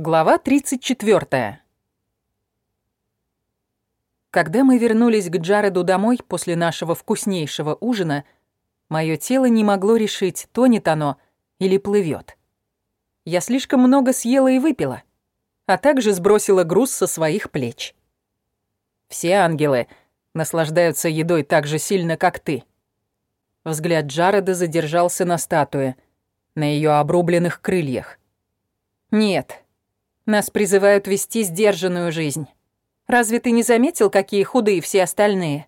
Глава 34. Когда мы вернулись к Джареду домой после нашего вкуснейшего ужина, мое тело не могло решить, тонет оно или плывет. Я слишком много съела и выпила, а также сбросила груз со своих плеч. Все ангелы наслаждаются едой так же сильно, как ты. Взгляд Джареда задержался на статуе, на ее обрубленных крыльях. Нет, нас призывают вести сдержанную жизнь. Разве ты не заметил, какие худые все остальные?»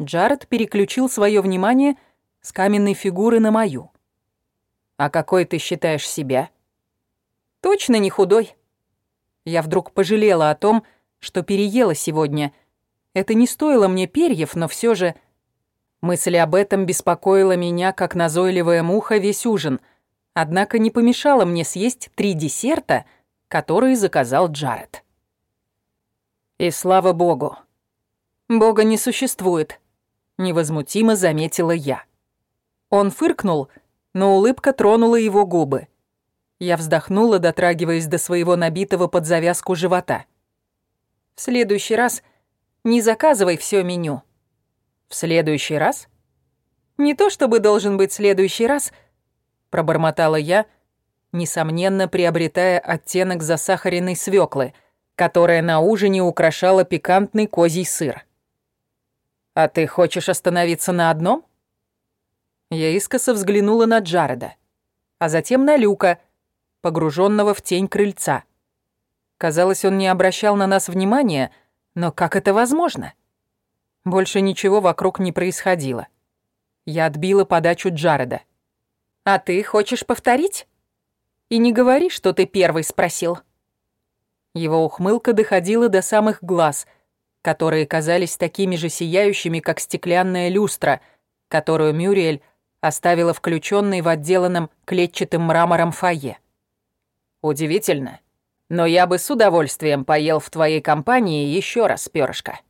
Джаред переключил свое внимание с каменной фигуры на мою. «А какой ты считаешь себя?» «Точно не худой». Я вдруг пожалела о том, что переела сегодня. Это не стоило мне перьев, но все же... Мысль об этом беспокоила меня, как назойливая муха, весь ужин, однако не помешала мне съесть три десерта — который заказал Джаред. И слава богу. Бога не существует, невозмутимо заметила я. Он фыркнул, но улыбка тронула его губы. Я вздохнула, дотрагиваясь до своего набитого под завязку живота. В следующий раз не заказывай все меню. В следующий раз? Не то чтобы должен быть следующий раз, пробормотала я, — несомненно приобретая оттенок засахаренной свеклы, которая на ужине украшала пикантный козий сыр. «А ты хочешь остановиться на одном?» Я искоса взглянула на Джареда, а затем на Люка, погруженного в тень крыльца. Казалось, он не обращал на нас внимания, но как это возможно? Больше ничего вокруг не происходило. Я отбила подачу Джареда. «А ты хочешь повторить?» И не говори, что ты первый спросил». Его ухмылка доходила до самых глаз, которые казались такими же сияющими, как стеклянная люстра, которую Мюриэль оставила включенной в отделанном клетчатым мрамором фойе. «Удивительно, но я бы с удовольствием поел в твоей компании еще раз, перышко».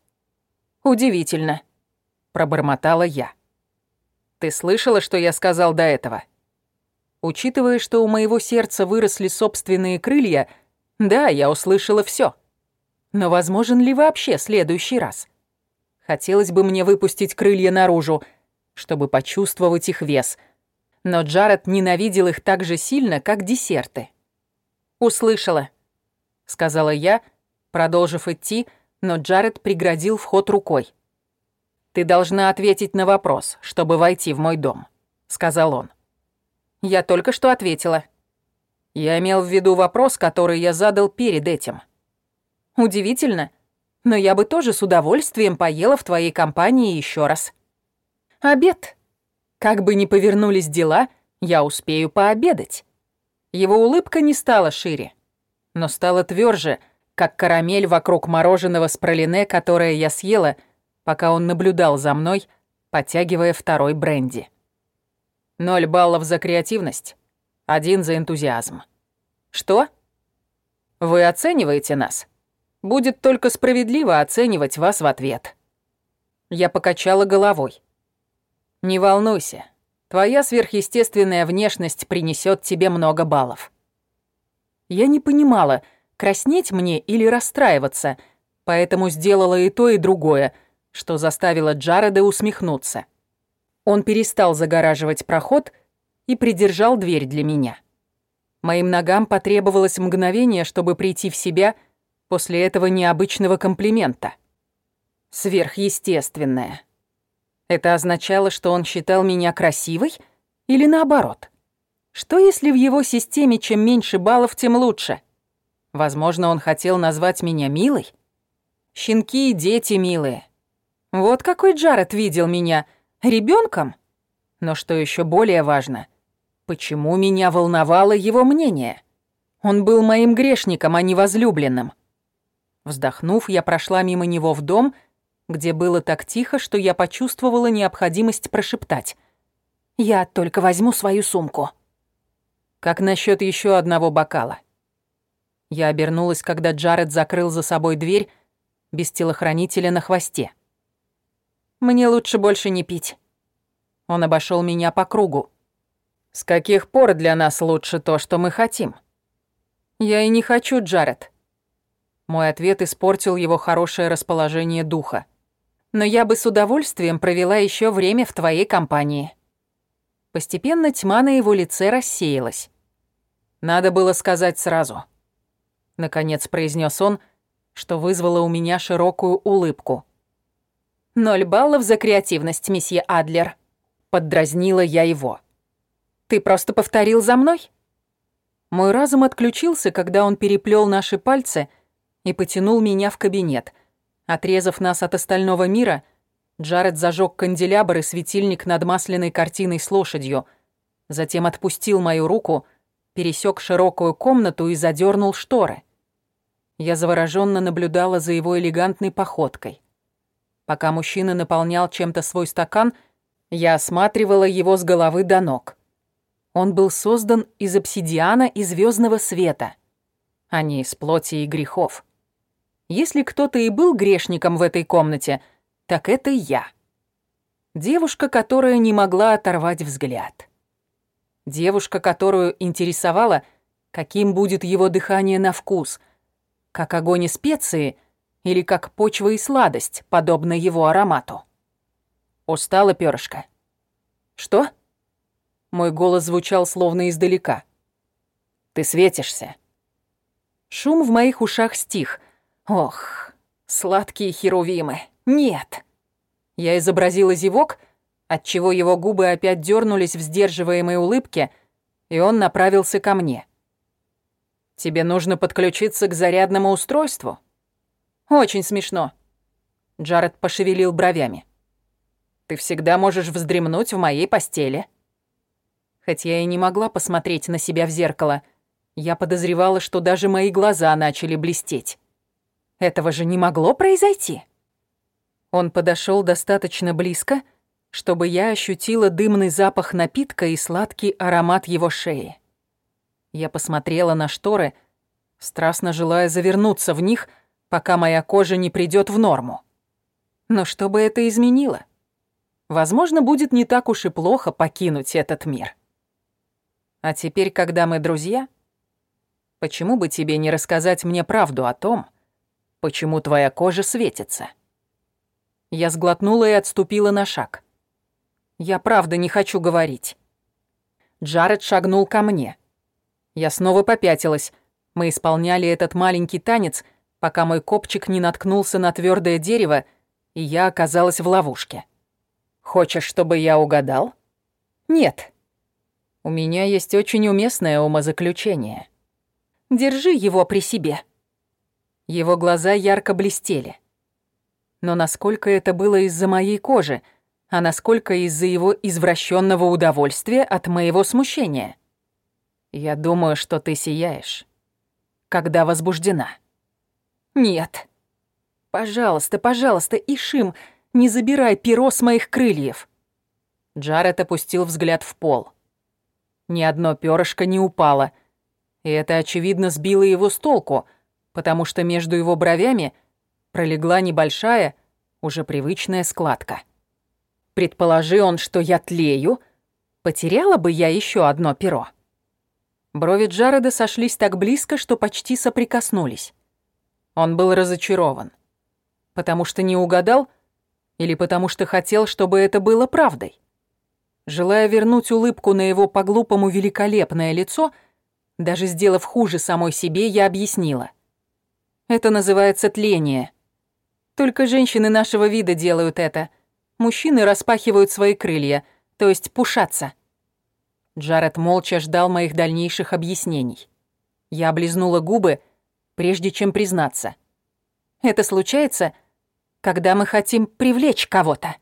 «Удивительно», — пробормотала я. «Ты слышала, что я сказал до этого?» Учитывая, что у моего сердца выросли собственные крылья, да, я услышала все. Но возможен ли вообще следующий раз? Хотелось бы мне выпустить крылья наружу, чтобы почувствовать их вес. Но Джаред ненавидел их так же сильно, как десерты. «Услышала», — сказала я, продолжив идти, но Джаред преградил вход рукой. «Ты должна ответить на вопрос, чтобы войти в мой дом», — сказал он. Я только что ответила. Я имел в виду вопрос, который я задал перед этим. Удивительно, но я бы тоже с удовольствием поела в твоей компании еще раз. Обед. Как бы ни повернулись дела, я успею пообедать. Его улыбка не стала шире, но стала тверже, как карамель вокруг мороженого с пролине, которое я съела, пока он наблюдал за мной, подтягивая второй бренди. Ноль баллов за креативность, один за энтузиазм. Что? Вы оцениваете нас? Будет только справедливо оценивать вас в ответ. Я покачала головой. Не волнуйся, твоя сверхъестественная внешность принесет тебе много баллов. Я не понимала, краснеть мне или расстраиваться, поэтому сделала и то, и другое, что заставило Джареда усмехнуться. Он перестал загораживать проход и придержал дверь для меня. Моим ногам потребовалось мгновение, чтобы прийти в себя после этого необычного комплимента. Сверхъестественное. Это означало, что он считал меня красивой или наоборот? Что если в его системе чем меньше баллов, тем лучше? Возможно, он хотел назвать меня милой? Щенки и дети милые. Вот какой Джаред видел меня — ребенком? Но что еще более важно, почему меня волновало его мнение? Он был моим грешником, а не возлюбленным. Вздохнув, я прошла мимо него в дом, где было так тихо, что я почувствовала необходимость прошептать. «Я только возьму свою сумку». «Как насчет еще одного бокала?» Я обернулась, когда Джаред закрыл за собой дверь без телохранителя на хвосте. Мне лучше больше не пить. Он обошел меня по кругу. С каких пор для нас лучше то, что мы хотим? «Я и не хочу, Джаред». Мой ответ испортил его хорошее расположение духа. «Но я бы с удовольствием провела еще время в твоей компании». Постепенно тьма на его лице рассеялась. «Надо было сказать сразу», — наконец произнес он, что вызвало у меня широкую улыбку. «Ноль баллов за креативность, месье Адлер», — поддразнила я его. «Ты просто повторил за мной?» Мой разум отключился, когда он переплел наши пальцы и потянул меня в кабинет. Отрезав нас от остального мира, Джаред зажег канделябр и светильник над масляной картиной с лошадью, затем отпустил мою руку, пересек широкую комнату и задернул шторы. Я завороженно наблюдала за его элегантной походкой. Пока мужчина наполнял чем-то свой стакан, я осматривала его с головы до ног. Он был создан из обсидиана и звездного света, а не из плоти и грехов. Если кто-то и был грешником в этой комнате, так это я. Девушка, которая не могла оторвать взгляд. Девушка, которую интересовало, каким будет его дыхание на вкус, как огонь и специи или как почва и сладость, подобно его аромату. Устала перышко. «Что?» Мой голос звучал словно издалека. «Ты светишься». Шум в моих ушах стих. Ох, сладкие херувимы. Нет. Я изобразила зевок, отчего его губы опять дернулись в сдерживаемой улыбке, и он направился ко мне. «Тебе нужно подключиться к зарядному устройству?» «Очень смешно». Джаред пошевелил бровями. «Ты всегда можешь вздремнуть в моей постели». Хоть я и не могла посмотреть на себя в зеркало, я подозревала, что даже мои глаза начали блестеть. Этого же не могло произойти. Он подошел достаточно близко, чтобы я ощутила дымный запах напитка и сладкий аромат его шеи. Я посмотрела на шторы, страстно желая завернуться в них, пока моя кожа не придёт в норму. Но что бы это изменило? Возможно, будет не так уж и плохо покинуть этот мир. А теперь, когда мы друзья, почему бы тебе не рассказать мне правду о том, почему твоя кожа светится?» Я сглотнула и отступила на шаг. «Я правда не хочу говорить». Джаред шагнул ко мне. Я снова попятилась. Мы исполняли этот маленький танец, пока мой копчик не наткнулся на твердое дерево, и я оказалась в ловушке. «Хочешь, чтобы я угадал?» «Нет», у меня есть очень уместное умозаключение. Держи его при себе. Его глаза ярко блестели. Но насколько это было из-за моей кожи, а насколько из-за его извращенного удовольствия от моего смущения? Я думаю, что ты сияешь, когда возбуждена. Нет. Пожалуйста, пожалуйста, Ишим, не забирай перо с моих крыльев. Джаред опустил взгляд в пол. Ни одно перышко не упало. И это, очевидно, сбило его с толку, потому что между его бровями пролегла небольшая, уже привычная складка. Предположи он, что я тлею, потеряла бы я еще одно перо. Брови Джареда сошлись так близко, что почти соприкоснулись. Он был разочарован. Потому что не угадал или потому что хотел, чтобы это было правдой? Желая вернуть улыбку на его по-глупому великолепное лицо, даже сделав хуже самой себе, я объяснила. Это называется тление. Только женщины нашего вида делают это. Мужчины распахивают свои крылья, то есть пушатся. Джаред молча ждал моих дальнейших объяснений. Я облизнула губы, прежде чем признаться. Это случается, когда мы хотим привлечь кого-то.